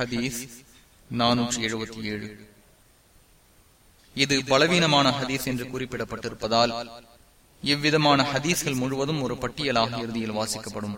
ஹதீஸ் நானூற்றி எழுபத்தி ஏழு. இது பலவீனமான ஹதீஸ் என்று குறிப்பிடப்பட்டிருப்பதால் இவ்விதமான ஹதீஸ்கள் முழுவதும் ஒரு பட்டியலாக இறுதியில் வாசிக்கப்படும்.